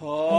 Oh.